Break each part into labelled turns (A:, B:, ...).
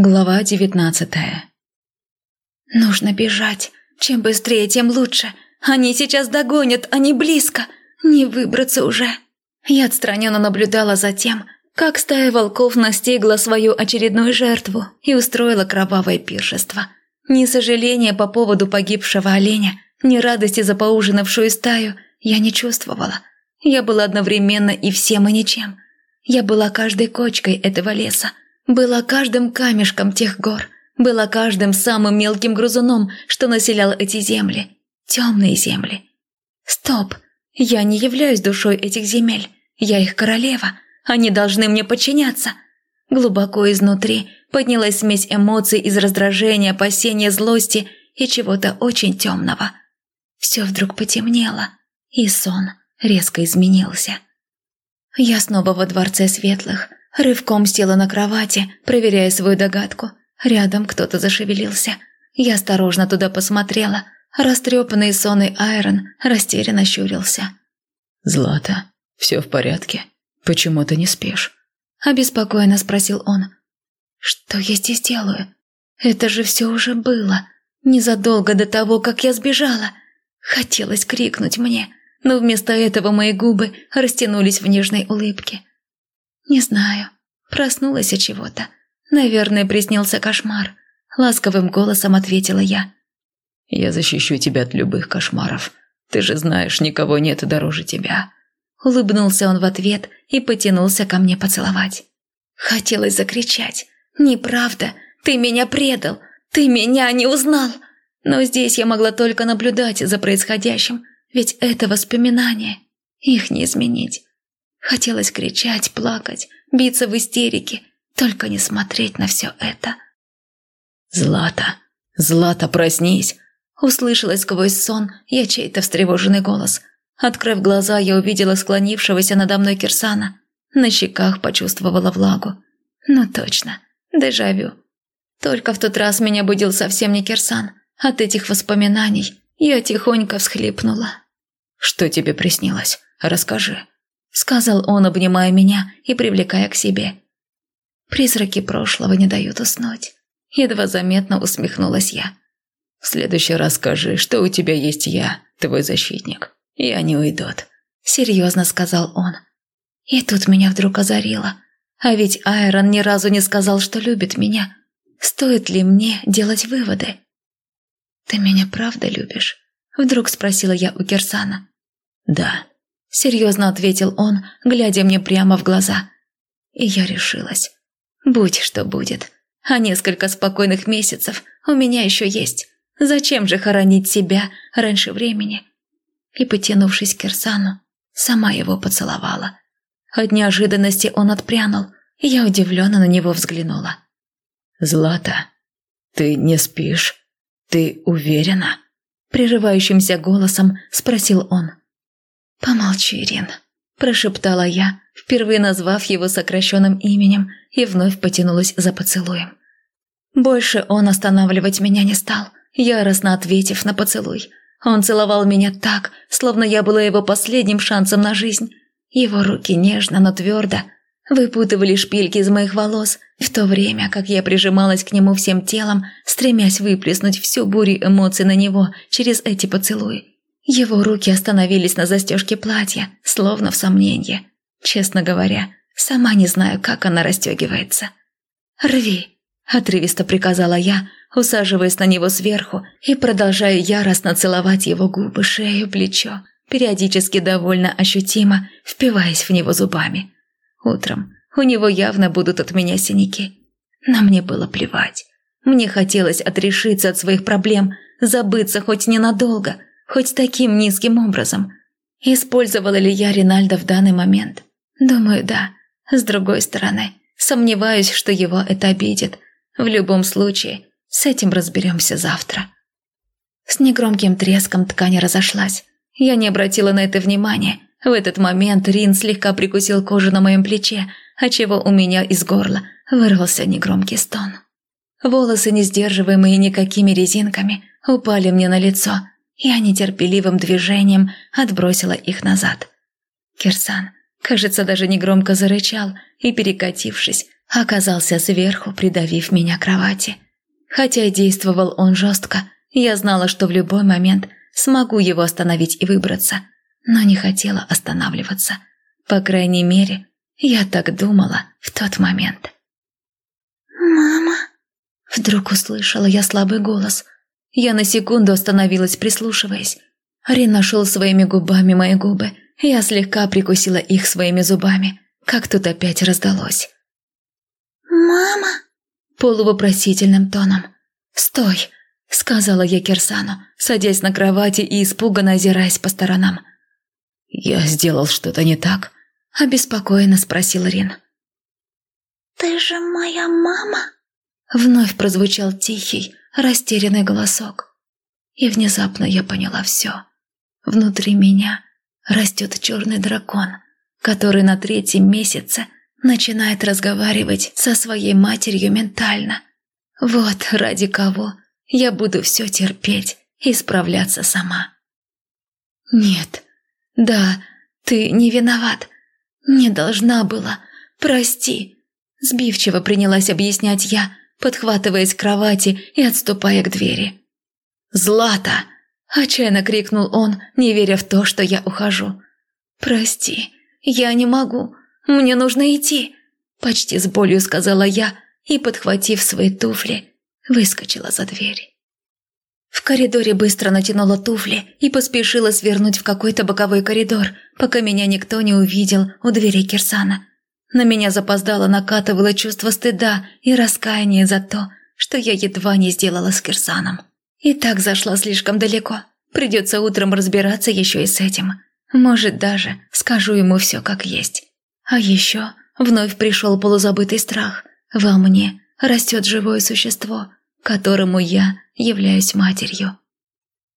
A: Глава девятнадцатая «Нужно бежать. Чем быстрее, тем лучше. Они сейчас догонят, они близко. Не выбраться уже». Я отстраненно наблюдала за тем, как стая волков настигла свою очередную жертву и устроила кровавое пиршество. Ни сожаления по поводу погибшего оленя, ни радости за поужинавшую стаю я не чувствовала. Я была одновременно и всем, и ничем. Я была каждой кочкой этого леса, была каждым камешком тех гор, была каждым самым мелким грузуном, что населял эти земли. Темные земли. Стоп, я не являюсь душой этих земель. Я их королева. Они должны мне подчиняться. Глубоко изнутри поднялась смесь эмоций из раздражения, опасения, злости и чего-то очень темного. Все вдруг потемнело, и сон резко изменился. Я снова во дворце светлых, Рывком села на кровати, проверяя свою догадку. Рядом кто-то зашевелился. Я осторожно туда посмотрела. Растрепанный сонный Айрон растерянно щурился.
B: «Злата, все в порядке? Почему ты не спишь?»
A: Обеспокоенно спросил он. «Что я здесь делаю? Это же все уже было. Незадолго до того, как я сбежала. Хотелось крикнуть мне, но вместо этого мои губы растянулись в нежной улыбке. «Не знаю. Проснулась от чего-то. Наверное, приснился кошмар». Ласковым голосом ответила я.
B: «Я защищу тебя от любых кошмаров. Ты же знаешь, никого нет дороже тебя».
A: Улыбнулся он в ответ и потянулся ко мне поцеловать. Хотелось закричать. «Неправда! Ты меня предал! Ты меня не узнал!» Но здесь я могла только наблюдать за происходящим, ведь это воспоминания. Их не изменить. Хотелось кричать, плакать, биться в истерике, только не смотреть на все это.
B: «Злата! Злата, проснись!»
A: Услышалась сквозь сон я чей-то встревоженный голос. Открыв глаза, я увидела склонившегося надо мной Кирсана. На щеках почувствовала влагу. Ну точно, дежавю. Только в тот раз меня будил совсем не Кирсан. От этих воспоминаний я тихонько всхлипнула.
B: «Что тебе приснилось? Расскажи», –
A: сказал он, обнимая меня и привлекая к себе. «Призраки прошлого не дают уснуть». Едва заметно усмехнулась я.
B: «В следующий раз скажи, что у тебя есть я, твой защитник, и они уйдут», – серьезно сказал он.
A: И тут меня вдруг озарило. А ведь Айрон ни разу не сказал, что любит меня. Стоит ли мне делать выводы? «Ты меня правда любишь?» – вдруг спросила я у Кирсана.
B: «Да», –
A: серьезно ответил он, глядя мне прямо в глаза. И я решилась. Будь что будет. А несколько спокойных месяцев у меня еще есть. Зачем же хоронить себя раньше времени? И, потянувшись к Кирсану, сама его поцеловала. От неожиданности он отпрянул, и я удивленно на него взглянула.
B: «Злата, ты не спишь? Ты уверена?»
A: Прерывающимся голосом спросил он. «Помолчи, Ирин», – прошептала я, впервые назвав его сокращенным именем, и вновь потянулась за поцелуем. Больше он останавливать меня не стал, яростно ответив на поцелуй. Он целовал меня так, словно я была его последним шансом на жизнь. Его руки нежно, но твердо выпутывали шпильки из моих волос, в то время как я прижималась к нему всем телом, стремясь выплеснуть всю бурю эмоций на него через эти поцелуи. Его руки остановились на застежке платья, словно в сомнении. Честно говоря, сама не знаю, как она расстегивается. «Рви!» – отрывисто приказала я, усаживаясь на него сверху и продолжая яростно целовать его губы, шею, плечо, периодически довольно ощутимо впиваясь в него зубами. Утром у него явно будут от меня синяки. Но мне было плевать. Мне хотелось отрешиться от своих проблем, забыться хоть ненадолго – Хоть таким низким образом. Использовала ли я Ринальда в данный момент? Думаю, да. С другой стороны, сомневаюсь, что его это обидит. В любом случае, с этим разберемся завтра. С негромким треском ткань разошлась. Я не обратила на это внимания. В этот момент Рин слегка прикусил кожу на моем плече, отчего у меня из горла вырвался негромкий стон. Волосы, не сдерживаемые никакими резинками, упали мне на лицо – я нетерпеливым движением отбросила их назад. Кирсан, кажется, даже негромко зарычал и, перекатившись, оказался сверху, придавив меня к кровати. Хотя действовал он жестко, я знала, что в любой момент смогу его остановить и выбраться, но не хотела останавливаться. По крайней мере, я так думала в тот момент.
C: «Мама!»
A: Вдруг услышала я слабый голос. Я на секунду остановилась, прислушиваясь. Рин нашел своими губами мои губы. Я слегка прикусила их своими зубами, как тут опять раздалось.
C: «Мама!»
A: Полувопросительным тоном. «Стой!» – сказала я Кирсану, садясь на кровати и испуганно озираясь по сторонам.
B: «Я сделал что-то не так?»
A: – обеспокоенно спросил Рин.
C: «Ты же моя мама?»
A: Вновь прозвучал тихий, растерянный голосок. И внезапно я поняла все. Внутри меня растет черный дракон, который на третьем месяце начинает разговаривать со своей матерью ментально. Вот ради кого я буду все терпеть и справляться сама. Нет, да, ты не виноват. Не должна была. Прости. Сбивчиво принялась объяснять я, подхватываясь к кровати и отступая к двери. «Злата!» – отчаянно крикнул он, не веря в то, что я ухожу. «Прости, я не могу. Мне нужно идти!» – почти с болью сказала я и, подхватив свои туфли, выскочила за дверь. В коридоре быстро натянула туфли и поспешила свернуть в какой-то боковой коридор, пока меня никто не увидел у двери Кирсана. На меня запоздало накатывало чувство стыда и раскаяния за то, что я едва не сделала с Кирсаном. И так зашла слишком далеко. Придется утром разбираться еще и с этим. Может, даже скажу ему все как есть. А еще вновь пришел полузабытый страх. Во мне растет живое существо, которому я являюсь матерью.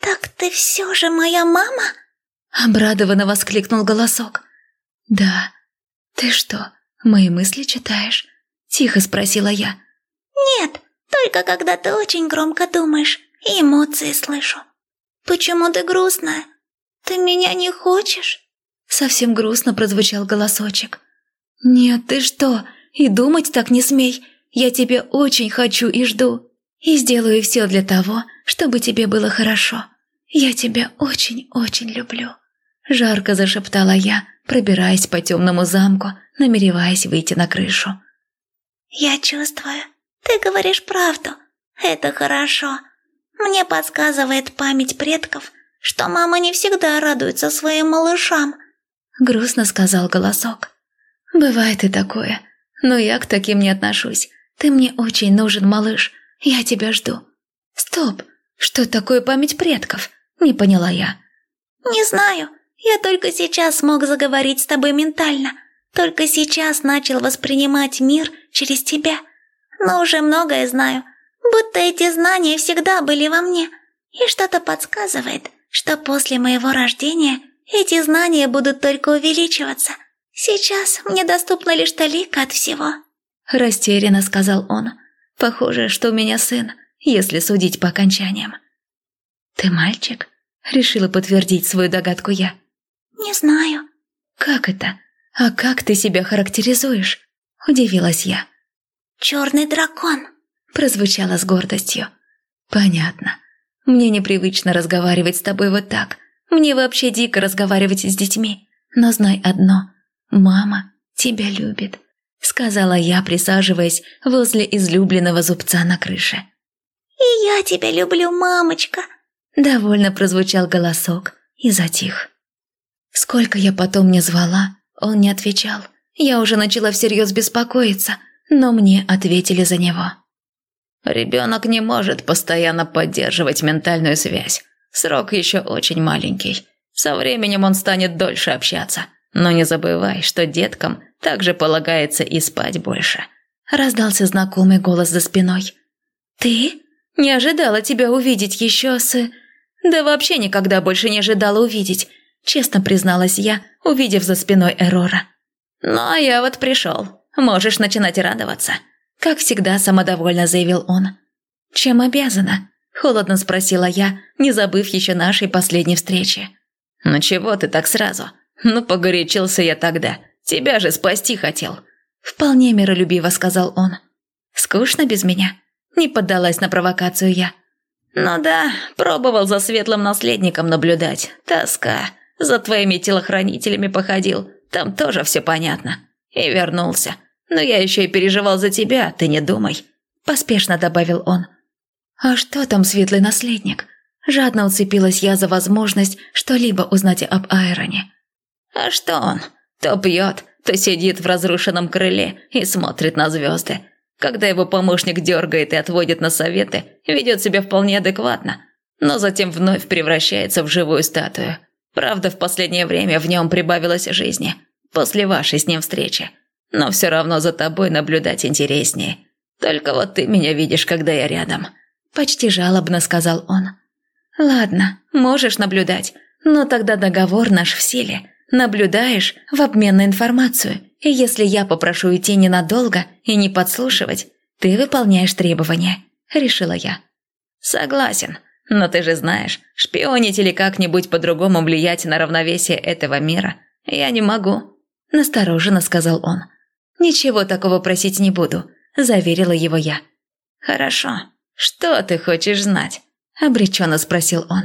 C: «Так ты все же моя мама?»
A: Обрадованно воскликнул голосок. «Да. Ты что, мои мысли читаешь?» Тихо спросила я.
C: «Нет, только когда ты очень громко думаешь и эмоции слышу. Почему ты грустная? Ты меня не хочешь?»
A: Совсем грустно прозвучал голосочек. «Нет, ты что? И думать так не смей. Я тебя очень хочу и жду. И сделаю все для того, чтобы тебе было хорошо. Я тебя очень-очень люблю». Жарко зашептала я, пробираясь по темному замку, намереваясь выйти на крышу.
C: «Я чувствую, ты говоришь правду. Это хорошо. Мне подсказывает память предков, что мама не всегда радуется своим малышам», —
A: грустно сказал голосок. «Бывает и такое, но я к таким не отношусь. Ты мне очень нужен, малыш. Я тебя жду». «Стоп! Что такое память предков?» — не поняла я.
C: «Не знаю. Я только сейчас смог заговорить с тобой ментально. Только сейчас начал воспринимать мир через тебя. Но уже многое знаю. Будто эти знания всегда были во мне. И что-то подсказывает, что после моего рождения эти знания будут только увеличиваться. Сейчас мне доступна лишь талика от всего».
A: Растерянно сказал он. «Похоже, что у меня сын, если судить по окончаниям». «Ты мальчик?» Решила подтвердить свою догадку я.
C: «Не знаю».
A: «Как это? А как ты себя характеризуешь?» Удивилась я.
C: «Черный дракон»,
A: прозвучало с гордостью. «Понятно. Мне непривычно разговаривать с тобой вот так. Мне вообще дико разговаривать с детьми. Но знай одно. Мама тебя любит», — сказала я, присаживаясь возле излюбленного зубца на крыше.
C: «И я тебя люблю, мамочка», —
A: довольно прозвучал голосок и затих. Сколько я потом не звала, он не отвечал. Я уже начала всерьез беспокоиться, но мне ответили за него.
B: Ребенок не может постоянно поддерживать ментальную связь. Срок еще очень маленький. Со временем он станет дольше общаться. Но не забывай, что деткам также полагается и спать больше.
A: Раздался знакомый голос за спиной. «Ты? Не ожидала тебя увидеть еще с...» «Да вообще никогда больше не ожидала увидеть», честно призналась я, увидев за спиной Эрора.
B: «Ну, а я вот пришел. Можешь начинать радоваться.
A: Как всегда самодовольно заявил он. «Чем обязана?» – холодно спросила я, не забыв еще нашей последней встречи.
B: «Ну чего ты так сразу? Ну погорячился я тогда. Тебя же спасти хотел».
A: Вполне миролюбиво сказал он. «Скучно без меня?» Не поддалась на провокацию я.
B: «Ну да, пробовал за светлым наследником наблюдать. Тоска. За твоими телохранителями походил. Там тоже все понятно. И вернулся. Но я еще и переживал за тебя, ты не думай», – поспешно добавил он.
A: «А что там светлый наследник?» Жадно уцепилась я за возможность что-либо узнать об Айроне.
B: «А что он? То пьет, то сидит в разрушенном крыле и смотрит на звезды. Когда его помощник дергает и отводит на советы, ведет себя вполне адекватно, но затем вновь превращается в живую статую. Правда, в последнее время в нем прибавилось жизни, после вашей с ним встречи. Но все равно за тобой наблюдать интереснее. Только вот ты меня видишь, когда я рядом».
A: Почти жалобно сказал он. «Ладно, можешь наблюдать, но тогда договор наш в силе. Наблюдаешь в обмен на информацию, и если я попрошу идти ненадолго и не подслушивать, ты выполняешь требования», – решила я.
B: «Согласен, но ты же знаешь, шпионить или как-нибудь по-другому влиять на равновесие этого мира я не могу», – настороженно сказал он.
A: «Ничего такого просить не буду», – заверила его я.
B: «Хорошо. Что ты хочешь знать?» – обреченно спросил он.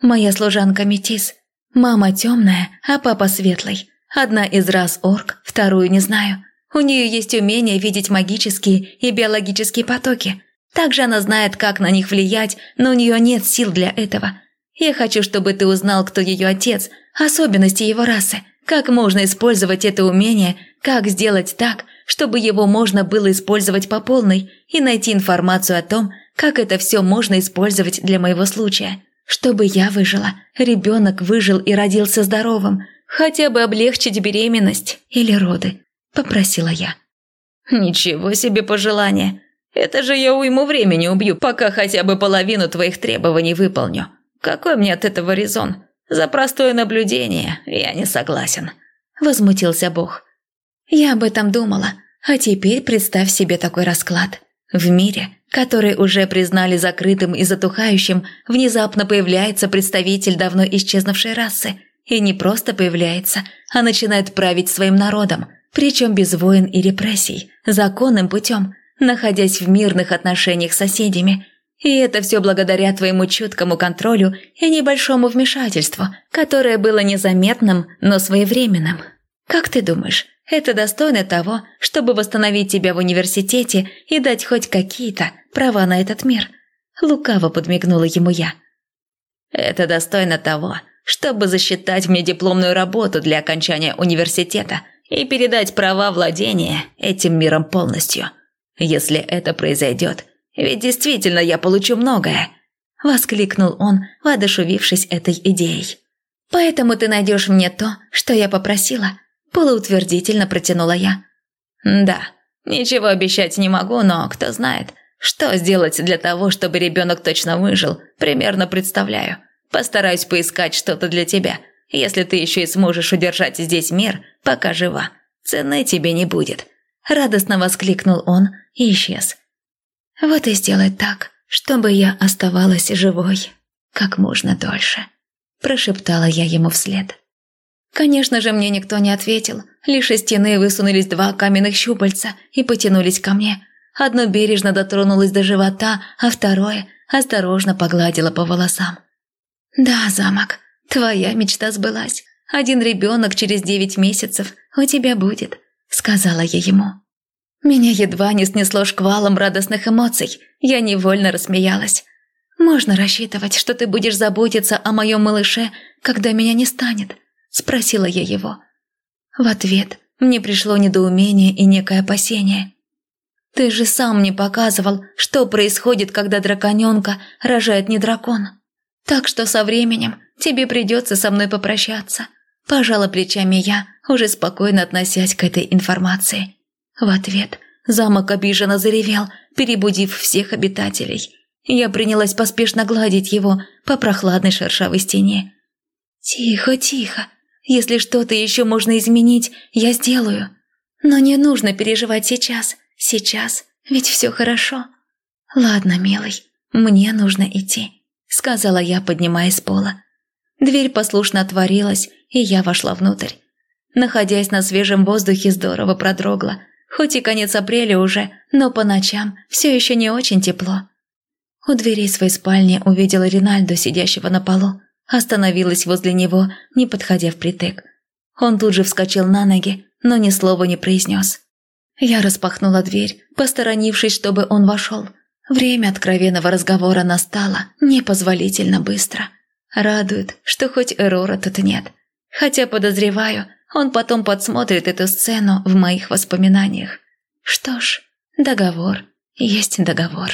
A: «Моя служанка Метис. Мама темная, а папа светлый. Одна из рас орк, вторую не знаю. У нее есть умение видеть магические и биологические потоки. Также она знает, как на них влиять, но у нее нет сил для этого. Я хочу, чтобы ты узнал, кто ее отец, особенности его расы, как можно использовать это умение, как сделать так, чтобы его можно было использовать по полной и найти информацию о том, как это все можно использовать для моего случая. Чтобы я выжила, ребенок выжил и родился здоровым, хотя бы облегчить беременность или роды, попросила я.
B: Ничего себе пожелание. Это же я уйму времени убью, пока хотя бы половину твоих требований выполню. Какой мне от этого резон? За простое наблюдение я не согласен. Возмутился Бог.
A: Я об этом думала, а теперь представь себе такой расклад. В мире, который уже признали закрытым и затухающим, внезапно появляется представитель давно исчезнувшей расы. И не просто появляется, а начинает править своим народом, причем без войн и репрессий, законным путем, находясь в мирных отношениях с соседями. И это все благодаря твоему чуткому контролю и небольшому вмешательству, которое было незаметным, но своевременным. Как ты думаешь, это достойно того, чтобы восстановить тебя в университете и дать хоть какие-то права на этот мир. Лукаво подмигнула ему я.
B: Это достойно того, чтобы засчитать мне дипломную работу для окончания университета и передать права владения этим миром полностью. Если это произойдет, ведь действительно я получу многое. Воскликнул он, воодушевившись этой идеей.
A: «Поэтому ты найдешь мне то, что я попросила», полуутвердительно протянула я.
B: «Да, ничего обещать не могу, но кто знает, что сделать для того, чтобы ребенок точно выжил, примерно представляю. Постараюсь поискать что-то для тебя, если ты еще и сможешь удержать здесь мир, пока жива. Цены тебе не будет».
A: Радостно воскликнул он и исчез. «Вот и сделай так, чтобы я оставалась живой как можно дольше», прошептала я ему вслед. Конечно же, мне никто не ответил. Лишь из стены высунулись два каменных щупальца и потянулись ко мне. Одно бережно дотронулось до живота, а второе осторожно погладило по волосам. «Да, замок, твоя мечта сбылась. Один ребенок через девять месяцев у тебя будет», — сказала я ему. Меня едва не снесло шквалом радостных эмоций. Я невольно рассмеялась. «Можно рассчитывать, что ты будешь заботиться о моем малыше, когда меня не станет», спросила я его. В ответ мне пришло недоумение и некое опасение. «Ты же сам мне показывал, что происходит, когда драконенка рожает не дракон. Так что со временем тебе придется со мной попрощаться», – пожала плечами я, уже спокойно относясь к этой информации. В ответ замок обиженно заревел, перебудив всех обитателей. Я принялась поспешно гладить его по прохладной шершавой стене. «Тихо, тихо, если что-то еще можно изменить, я сделаю. Но не нужно переживать сейчас. Сейчас. Ведь все хорошо. Ладно, милый, мне нужно идти, сказала я, поднимаясь с пола. Дверь послушно отворилась, и я вошла внутрь. Находясь на свежем воздухе, здорово продрогла. Хоть и конец апреля уже, но по ночам все еще не очень тепло. У дверей своей спальни увидела Ринальдо, сидящего на полу. Остановилась возле него, не подходя впритык. Он тут же вскочил на ноги, но ни слова не произнес. Я распахнула дверь, посторонившись, чтобы он вошел. Время откровенного разговора настало непозволительно быстро. Радует, что хоть Эрора тут нет. Хотя, подозреваю, он потом подсмотрит эту сцену в моих воспоминаниях. Что ж, договор есть договор.